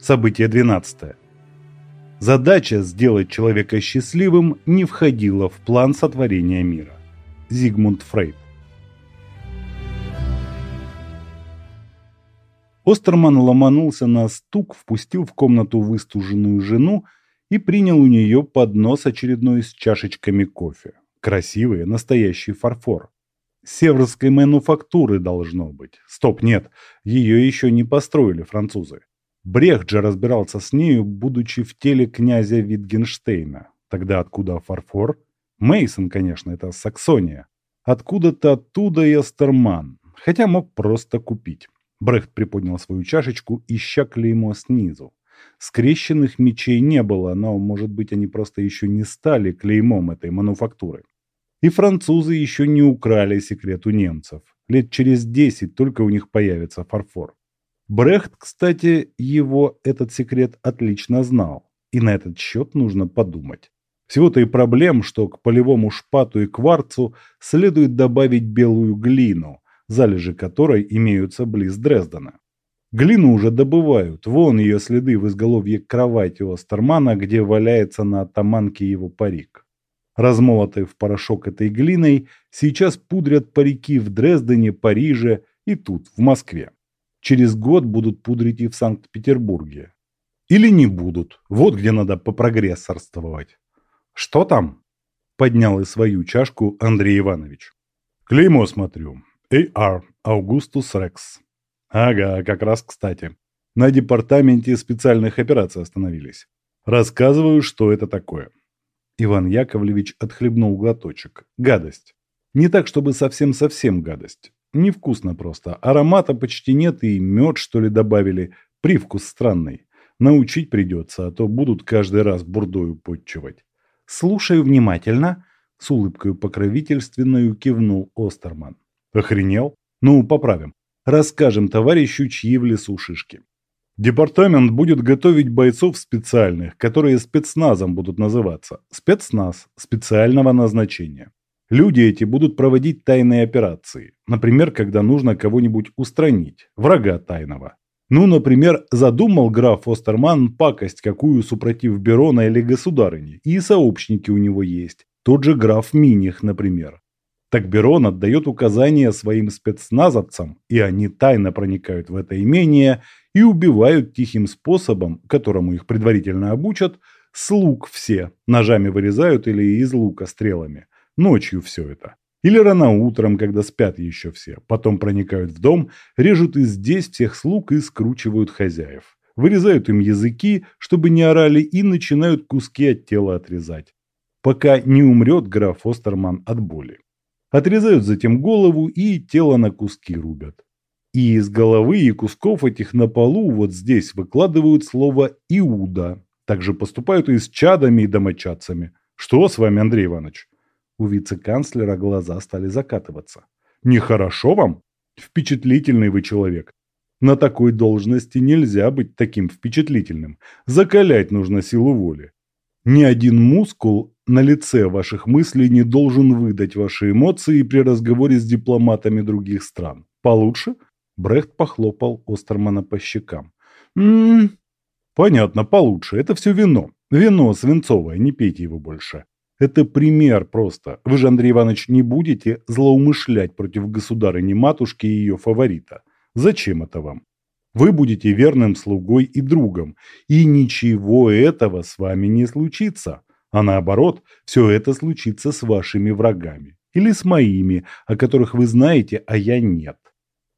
Событие 12. Задача сделать человека счастливым не входила в план сотворения мира. Зигмунд Фрейд. Остерман ломанулся на стук, впустил в комнату выстуженную жену и принял у нее поднос очередной с чашечками кофе. Красивый, настоящий фарфор. Северской мануфактуры должно быть. Стоп, нет, ее еще не построили французы. Брехт же разбирался с нею, будучи в теле князя Витгенштейна. Тогда откуда фарфор? Мейсон, конечно, это Саксония. Откуда-то оттуда и Астерман. Хотя мог просто купить. Брехт приподнял свою чашечку, ища клеймо снизу. Скрещенных мечей не было, но, может быть, они просто еще не стали клеймом этой мануфактуры. И французы еще не украли секрет у немцев. Лет через десять только у них появится фарфор. Брехт, кстати, его этот секрет отлично знал, и на этот счет нужно подумать. Всего-то и проблем, что к полевому шпату и кварцу следует добавить белую глину, залежи которой имеются близ Дрездена. Глину уже добывают, вон ее следы в изголовье кровати Остермана, где валяется на атаманке его парик. Размолотой в порошок этой глиной сейчас пудрят парики в Дрездене, Париже и тут, в Москве. Через год будут пудрить и в Санкт-Петербурге. Или не будут. Вот где надо попрогрессорствовать. Что там? Поднял и свою чашку Андрей Иванович. Клеймо смотрю. A.R. Аугустус Рекс. Ага, как раз кстати. На департаменте специальных операций остановились. Рассказываю, что это такое. Иван Яковлевич отхлебнул глоточек. Гадость. Не так, чтобы совсем-совсем гадость. Невкусно просто. Аромата почти нет и мед, что ли, добавили. Привкус странный. Научить придется, а то будут каждый раз бурдою подчивать. Слушаю внимательно. С улыбкой покровительственную кивнул Остерман. Охренел? Ну, поправим. Расскажем товарищу, чьи в лесу шишки. Департамент будет готовить бойцов специальных, которые спецназом будут называться. Спецназ специального назначения. Люди эти будут проводить тайные операции. Например, когда нужно кого-нибудь устранить, врага тайного. Ну, например, задумал граф Остерман пакость какую супротив Берона или государыни, и сообщники у него есть. Тот же граф Миних, например. Так Берон отдает указания своим спецназовцам, и они тайно проникают в это имение и убивают тихим способом, которому их предварительно обучат, слуг все, ножами вырезают или из лука стрелами. Ночью все это. Или рано утром, когда спят еще все. Потом проникают в дом, режут и здесь всех слуг и скручивают хозяев. Вырезают им языки, чтобы не орали, и начинают куски от тела отрезать. Пока не умрет граф Остерман от боли. Отрезают затем голову и тело на куски рубят. И из головы и кусков этих на полу вот здесь выкладывают слово «Иуда». Также поступают и с чадами и домочадцами. Что с вами, Андрей Иванович? У вице-канцлера глаза стали закатываться. «Нехорошо вам? Впечатлительный вы человек. На такой должности нельзя быть таким впечатлительным. Закалять нужно силу воли. Ни один мускул на лице ваших мыслей не должен выдать ваши эмоции при разговоре с дипломатами других стран. Получше?» Брехт похлопал Остермана по щекам. «М-м-м, понятно, получше. Это все вино. Вино свинцовое, не пейте его больше. Это пример просто. Вы же, Андрей Иванович, не будете злоумышлять против государыни-матушки и ее фаворита. Зачем это вам? Вы будете верным слугой и другом, и ничего этого с вами не случится. А наоборот, все это случится с вашими врагами. Или с моими, о которых вы знаете, а я нет.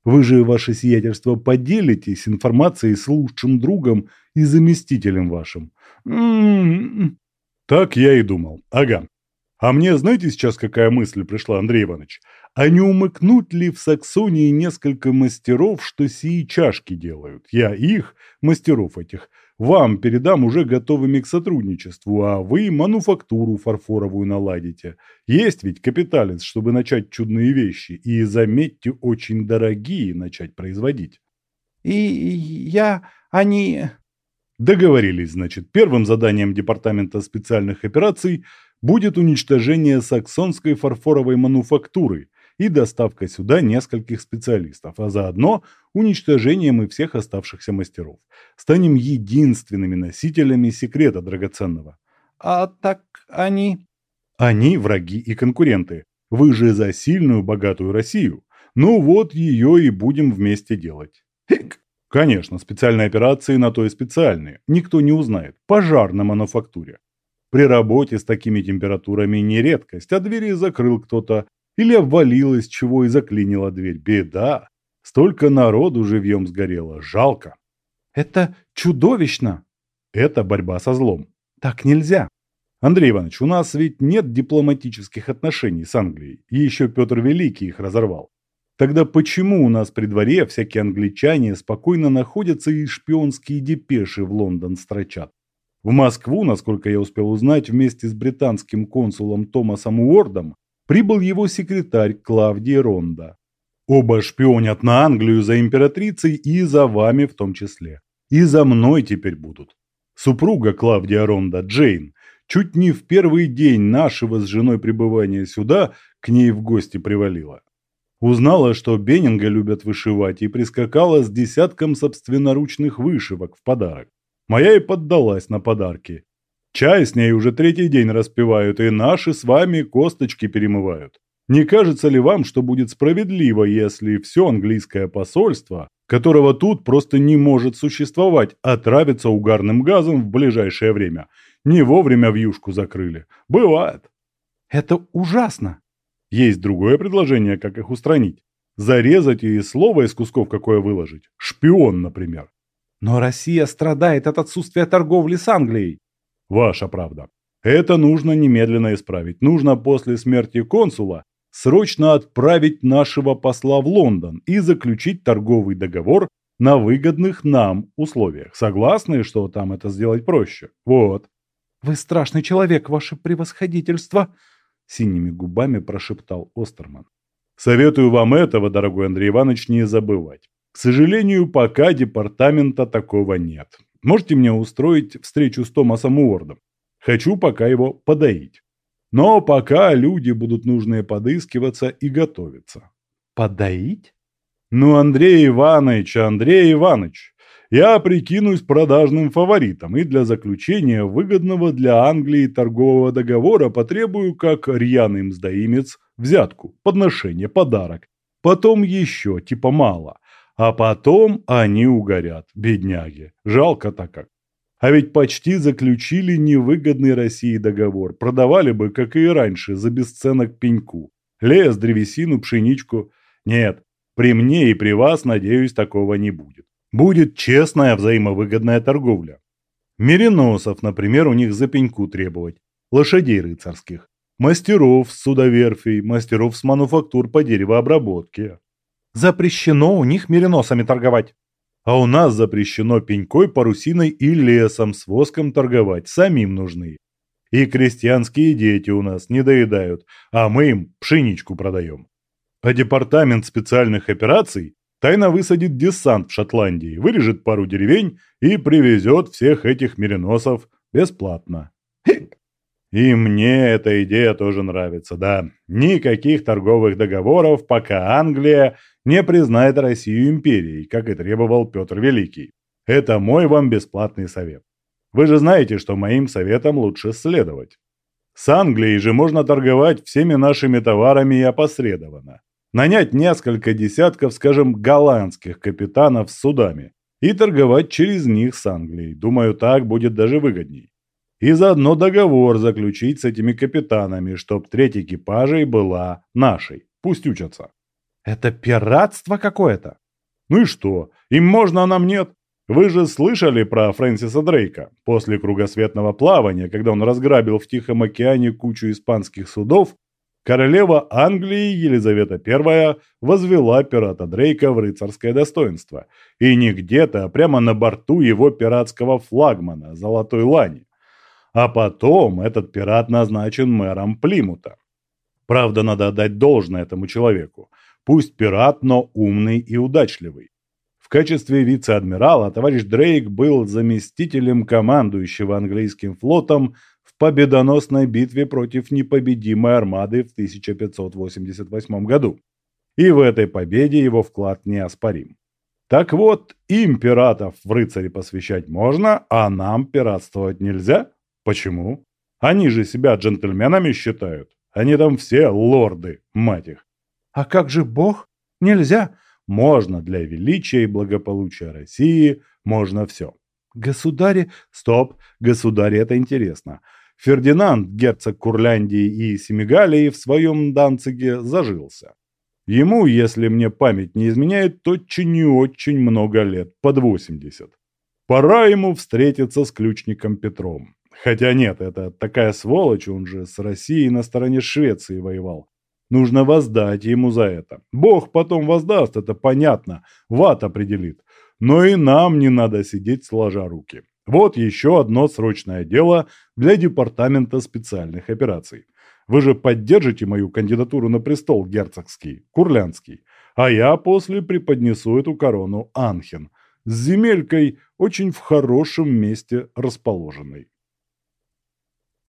Вы же, ваше сиятельство, поделитесь информацией с лучшим другом и заместителем вашим. М -м -м. Так я и думал. Ага. А мне знаете сейчас какая мысль пришла, Андрей Иванович? А не умыкнуть ли в Саксонии несколько мастеров, что сии чашки делают? Я их, мастеров этих, вам передам уже готовыми к сотрудничеству, а вы мануфактуру фарфоровую наладите. Есть ведь капиталец, чтобы начать чудные вещи, и, заметьте, очень дорогие начать производить. И я... они... Договорились, значит, первым заданием Департамента специальных операций будет уничтожение саксонской фарфоровой мануфактуры и доставка сюда нескольких специалистов, а заодно уничтожением и всех оставшихся мастеров. Станем единственными носителями секрета драгоценного. А так они... Они враги и конкуренты. Вы же за сильную, богатую Россию. Ну вот ее и будем вместе делать. Хик! Конечно, специальные операции на то и специальные. Никто не узнает. Пожар на мануфактуре. При работе с такими температурами не редкость, а двери закрыл кто-то, или обвалилось чего и заклинила дверь. Беда. Столько народу живьем сгорело. Жалко. Это чудовищно. Это борьба со злом. Так нельзя. Андрей Иванович, у нас ведь нет дипломатических отношений с Англией. И еще Петр Великий их разорвал. Тогда почему у нас при дворе всякие англичане спокойно находятся и шпионские депеши в Лондон строчат? В Москву, насколько я успел узнать, вместе с британским консулом Томасом Уордом прибыл его секретарь Клавдий Ронда. Оба шпионят на Англию за императрицей и за вами в том числе. И за мной теперь будут. Супруга Клавдия Ронда, Джейн, чуть не в первый день нашего с женой пребывания сюда к ней в гости привалила. Узнала, что Беннинга любят вышивать и прискакала с десятком собственноручных вышивок в подарок. Моя и поддалась на подарки. Чай с ней уже третий день распивают, и наши с вами косточки перемывают. Не кажется ли вам, что будет справедливо, если все английское посольство, которого тут просто не может существовать, отравится угарным газом в ближайшее время? Не вовремя вьюшку закрыли. Бывает. Это ужасно. Есть другое предложение, как их устранить. Зарезать и слово из кусков какое выложить. Шпион, например. Но Россия страдает от отсутствия торговли с Англией. Ваша правда. Это нужно немедленно исправить. Нужно после смерти консула срочно отправить нашего посла в Лондон и заключить торговый договор на выгодных нам условиях. Согласны, что там это сделать проще? Вот. Вы страшный человек, ваше превосходительство, синими губами прошептал Остерман. Советую вам этого, дорогой Андрей Иванович, не забывать. К сожалению, пока департамента такого нет. Можете мне устроить встречу с Томасом Уордом? Хочу пока его подоить. Но пока люди будут нужные подыскиваться и готовиться. Подоить? Ну, Андрей Иванович, Андрей Иванович, я прикинусь продажным фаворитом и для заключения выгодного для Англии торгового договора потребую как рьяный мздоимец взятку, подношение, подарок. Потом еще, типа мало. А потом они угорят, бедняги. Жалко-то как. А ведь почти заключили невыгодный России договор. Продавали бы, как и раньше, за бесценок пеньку. Лес, древесину, пшеничку. Нет, при мне и при вас, надеюсь, такого не будет. Будет честная взаимовыгодная торговля. Мериносов, например, у них за пеньку требовать. Лошадей рыцарских. Мастеров с судоверфей, мастеров с мануфактур по деревообработке. Запрещено у них мериносами торговать. А у нас запрещено пенькой, парусиной и лесом с воском торговать, самим нужны. И крестьянские дети у нас не доедают, а мы им пшеничку продаем. А департамент специальных операций тайно высадит десант в Шотландии, вырежет пару деревень и привезет всех этих мериносов бесплатно. И мне эта идея тоже нравится, да. Никаких торговых договоров, пока Англия не признает Россию империей, как и требовал Петр Великий. Это мой вам бесплатный совет. Вы же знаете, что моим советам лучше следовать. С Англией же можно торговать всеми нашими товарами и опосредованно. Нанять несколько десятков, скажем, голландских капитанов с судами и торговать через них с Англией. Думаю, так будет даже выгодней. И заодно договор заключить с этими капитанами, чтоб треть экипажей была нашей. Пусть учатся. Это пиратство какое-то. Ну и что? Им можно, а нам нет? Вы же слышали про Фрэнсиса Дрейка? После кругосветного плавания, когда он разграбил в Тихом океане кучу испанских судов, королева Англии Елизавета I возвела пирата Дрейка в рыцарское достоинство. И не где-то, а прямо на борту его пиратского флагмана, Золотой Лани. А потом этот пират назначен мэром Плимута. Правда, надо отдать должное этому человеку. Пусть пират, но умный и удачливый. В качестве вице-адмирала товарищ Дрейк был заместителем командующего английским флотом победоносной битве против непобедимой армады в 1588 году. И в этой победе его вклад неоспорим. Так вот, им пиратов в рыцари посвящать можно, а нам пиратствовать нельзя? Почему? Они же себя джентльменами считают. Они там все лорды, мать их. А как же Бог? Нельзя. Можно для величия и благополучия России, можно все. Государи... Стоп, государи, это интересно. Фердинанд, герцог Курляндии и Семигалии, в своем Данциге зажился. Ему, если мне память не изменяет, очень и очень много лет, под 80. Пора ему встретиться с ключником Петром. Хотя нет, это такая сволочь, он же с Россией на стороне Швеции воевал. Нужно воздать ему за это. Бог потом воздаст, это понятно, ват определит. Но и нам не надо сидеть сложа руки. Вот еще одно срочное дело для Департамента специальных операций. Вы же поддержите мою кандидатуру на престол герцогский, курлянский, а я после преподнесу эту корону Анхен с земелькой очень в хорошем месте расположенной.